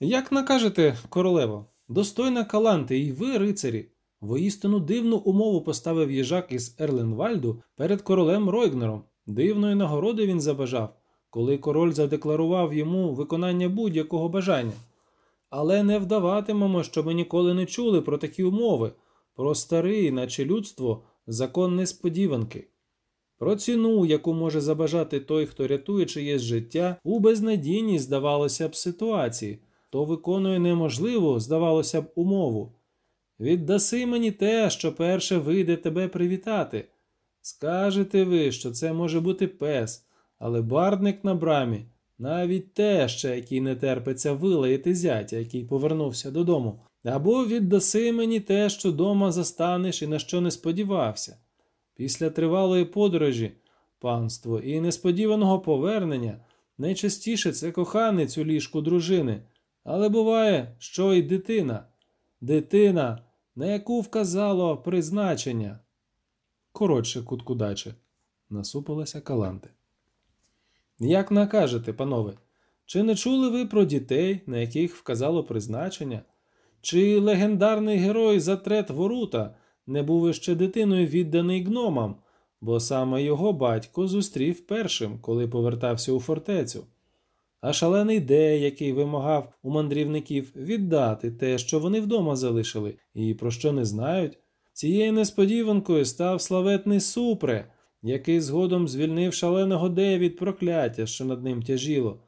Як накажете, королево, достойна Каланти, і ви, рицарі, воістину дивну умову поставив їжак із Ерленвальду перед королем Ройгнером. Дивної нагороди він забажав, коли король задекларував йому виконання будь-якого бажання. Але не вдаватимемо, що ми ніколи не чули про такі умови, про старий, наче людство, закон несподіванки. Про ціну, яку може забажати той, хто рятує чиєсь життя, у безнадійній, здавалося б, ситуації, то виконує неможливу, здавалося б, умову. Віддаси мені те, що перше вийде тебе привітати. Скажете ви, що це може бути пес, але бардник на брамі, навіть те, ще, який не терпиться вилаяти зятя, який повернувся додому, або віддаси мені те, що дома застанеш і на що не сподівався. Після тривалої подорожі, панство і несподіваного повернення найчастіше це коханець у ліжку дружини, але буває, що й дитина, дитина, на яку вказало призначення. Коротше, куткудаче, насупилася Каланти. Як накажете, панове, чи не чули ви про дітей, на яких вказало призначення? Чи легендарний герой Затрет Ворута не був іще дитиною відданий гномам, бо саме його батько зустрів першим, коли повертався у фортецю? А шалений Де, який вимагав у мандрівників віддати те, що вони вдома залишили, і про що не знають, цією несподіванкою став славетний Супре, який згодом звільнив шаленого Де від прокляття, що над ним тяжіло.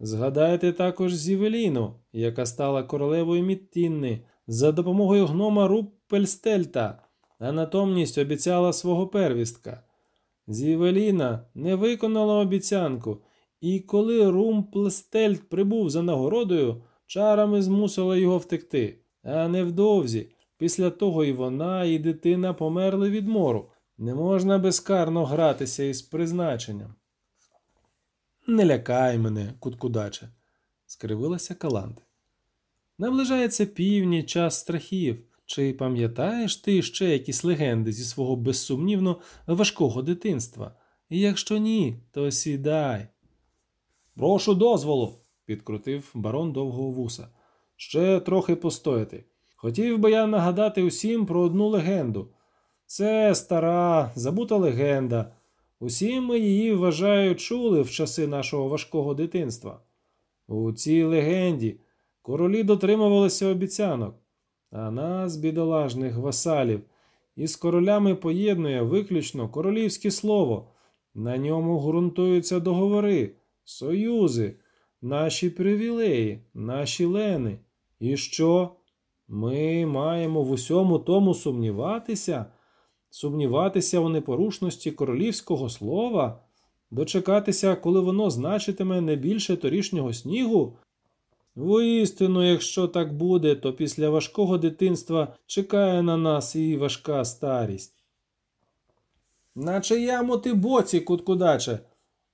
Згадайте також Зівелену, яка стала королевою Метінни, за допомогою гнома Румплстельта, а натомість обіцяла свого первістка. Зівелена не виконала обіцянку, і коли Румплстельт прибув за нагородою, чарами змусила його втекти. А невдовзі, після того і вона, і дитина померли від мору. Не можна безкарно гратися із призначенням. Не лякай мене, Куткудаче, скривилася Каланте. Наближається північ, час страхів. Чи пам'ятаєш ти ще якісь легенди зі свого безсумнівно важкого дитинства? І якщо ні, то сідай. Прошу дозволу, підкрутив барон довгого вуса. Ще трохи постояти. Хотів би я нагадати усім про одну легенду. Це стара, забута легенда. Усі ми її вважаю чули в часи нашого важкого дитинства. У цій легенді королі дотримувалися обіцянок, а нас, бідолажних васалів, із королями поєднує виключно королівське слово. На ньому ґрунтуються договори, союзи, наші привілеї, наші лени. І що? Ми маємо в усьому тому сумніватися? сумніватися у непорушності королівського слова, дочекатися, коли воно значитиме не більше торішнього снігу. Воістину, якщо так буде, то після важкого дитинства чекає на нас і важка старість. На чияму ти боці, куткудаче.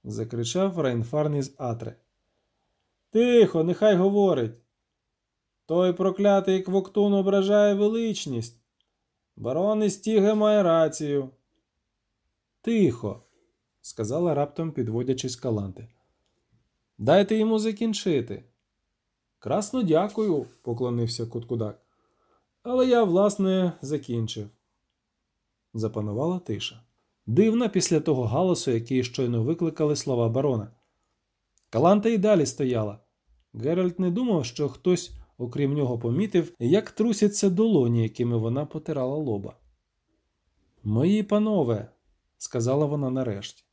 Закричав Рейнфарн із Атре. Тихо, нехай говорить. Той проклятий квоктун ображає величність. Барон Істіге має рацію. Тихо, сказала раптом, підводячись каланти. Дайте йому закінчити. Красно дякую, поклонився Куткудак. Але я, власне, закінчив. Запанувала тиша. Дивна після того галасу, який щойно викликали слова барона. Каланта й далі стояла. Геральт не думав, що хтось окрім нього, помітив, як трусяться долоні, якими вона потирала лоба. Мої панове, сказала вона нарешті,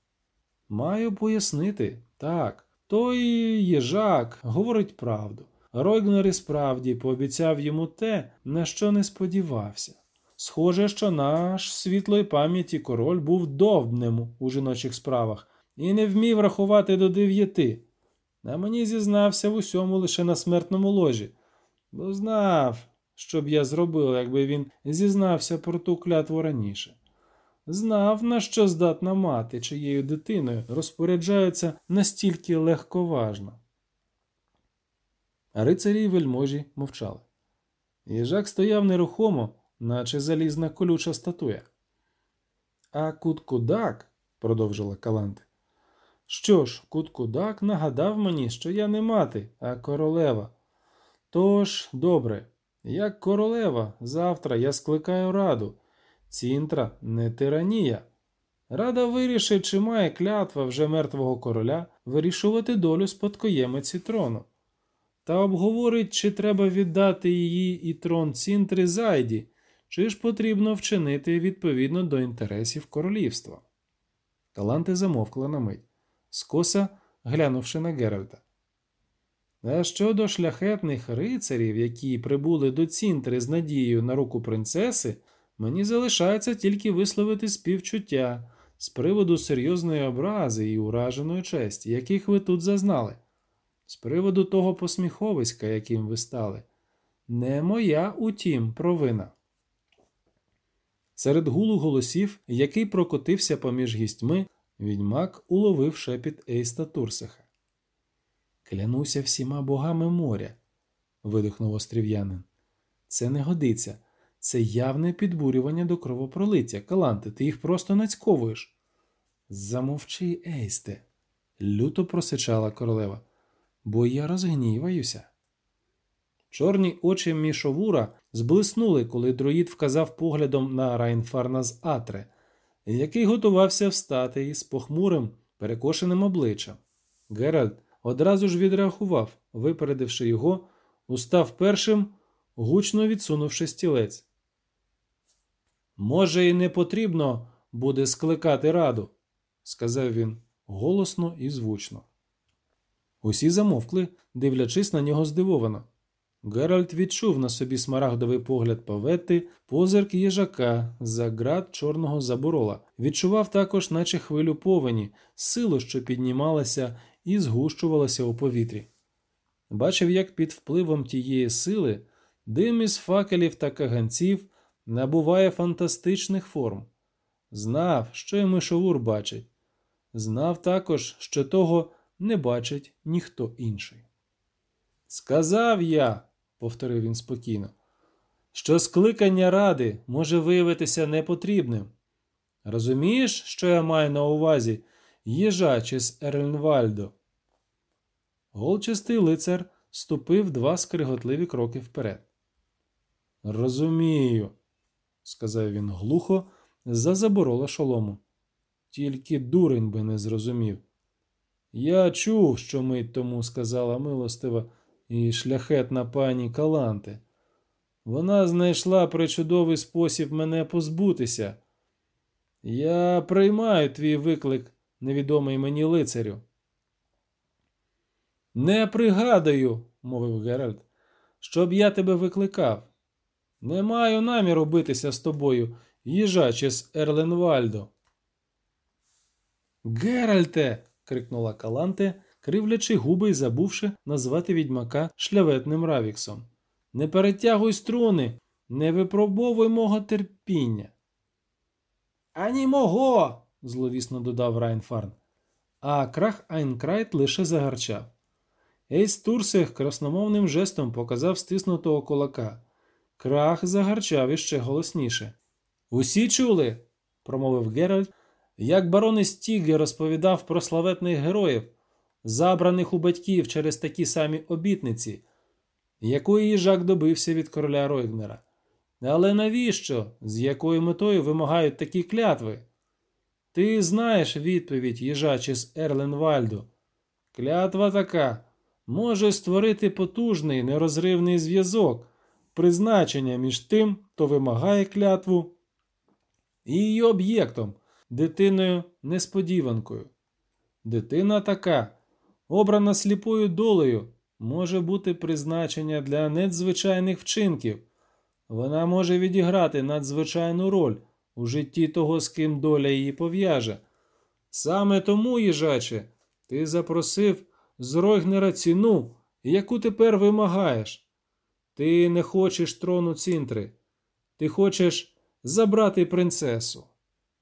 маю пояснити так, той їжак говорить правду. Ройгнер і справді пообіцяв йому те, на що не сподівався. Схоже, що наш світлої пам'яті король був довбним у жіночих справах і не вмів рахувати до дев'яти. А мені зізнався в усьому лише на смертному ложі бо знав, що б я зробив, якби він зізнався про ту клятву раніше. Знав, на що здатна мати, чиєю дитиною розпоряджаються настільки легковажно. А рицарі й вельможі мовчали. Їжак стояв нерухомо, наче залізна колюча статуя. А Куткудак, продовжила Каланти. Що ж, Куткудак нагадав мені, що я не мати, а королева. Тож, добре, як королева, завтра я скликаю раду. Цінтра не тиранія. Рада вирішить, чи має клятва вже мертвого короля вирішувати долю спадкоємиці трону. Та обговорить, чи треба віддати її і трон Цінтри зайді, чи ж потрібно вчинити відповідно до інтересів королівства. Таланти замовкла на мить, скоса глянувши на Геральта. А щодо шляхетних рицарів, які прибули до Цінтри з надією на руку принцеси, мені залишається тільки висловити співчуття з приводу серйозної образи і ураженої честі, яких ви тут зазнали, з приводу того посміховиська, яким ви стали. Не моя, утім, провина. Серед гулу голосів, який прокотився поміж гістьми, відьмак уловив шепіт Ейста Турсиха. Клянуся всіма богами моря, видихнув острів'янин. Це не годиться. Це явне підбурювання до кровопролиття. Каланте, ти їх просто нацьковуєш. Замовчи, Ейсте, люто просичала королева, бо я розгніваюся. Чорні очі мішовура зблиснули, коли друїд вказав поглядом на Райнфарна з Атре, який готувався встати із похмурим, перекошеним обличчям. Геральт одразу ж відреагував, випередивши його, устав першим, гучно відсунувши стілець. Може, і не потрібно буде скликати раду, сказав він голосно і звучно. Усі замовкли, дивлячись на нього здивовано. Геральт відчув на собі смарагдовий погляд Паветти, позирк їжака за град чорного заборола, відчував також, наче хвилю повені, силу, що піднімалася і згущувалася у повітрі. Бачив, як під впливом тієї сили дим із факелів та каганців набуває фантастичних форм. Знав, що й мишовур бачить. Знав також, що того не бачить ніхто інший. Сказав я, повторив він спокійно, що скликання ради може виявитися непотрібним. Розумієш, що я маю на увазі, їжачи з Ерленвальдо? Голчастий лицар ступив два скриготливі кроки вперед. Розумію, сказав він глухо, за заборола шолому. Тільки дурень би не зрозумів. Я чув, що мить тому сказала милостива і шляхетна пані Каланте. Вона знайшла причудовий спосіб мене позбутися. Я приймаю твій виклик, невідомий мені лицарю. Не пригадую, мовив Геральт, щоб я тебе викликав. Не маю наміру битися з тобою, їжачи з Ерленвальдо. Геральте. крикнула Каланте, кривлячи губи й забувши назвати відьмака шляветним Равіксом. Не перетягуй струни, не випробовуй мого терпіння. Ані мого. зловісно додав Райнфарн. А Крах ан Крайт лише загарчав. Ейст Турсех красномовним жестом показав стиснутого кулака. Крах загарчав іще голосніше. Усі чули, промовив Геральт, як барон Стіги розповідав про славетних героїв, забраних у батьків через такі самі обітниці, якої їжак добився від короля Ройгнера. Але навіщо, з якою метою вимагають такі клятви? Ти знаєш відповідь їжачі з Ерленвальду. Клятва така може створити потужний нерозривний зв'язок, призначення між тим, хто вимагає клятву, і її об'єктом, дитиною несподіванкою. Дитина така, обрана сліпою долею, може бути призначення для надзвичайних вчинків. Вона може відіграти надзвичайну роль у житті того, з ким доля її пов'яже. Саме тому, їжаче, ти запросив з Ройгнера ціну, яку тепер вимагаєш. Ти не хочеш трону цінтри, ти хочеш забрати принцесу.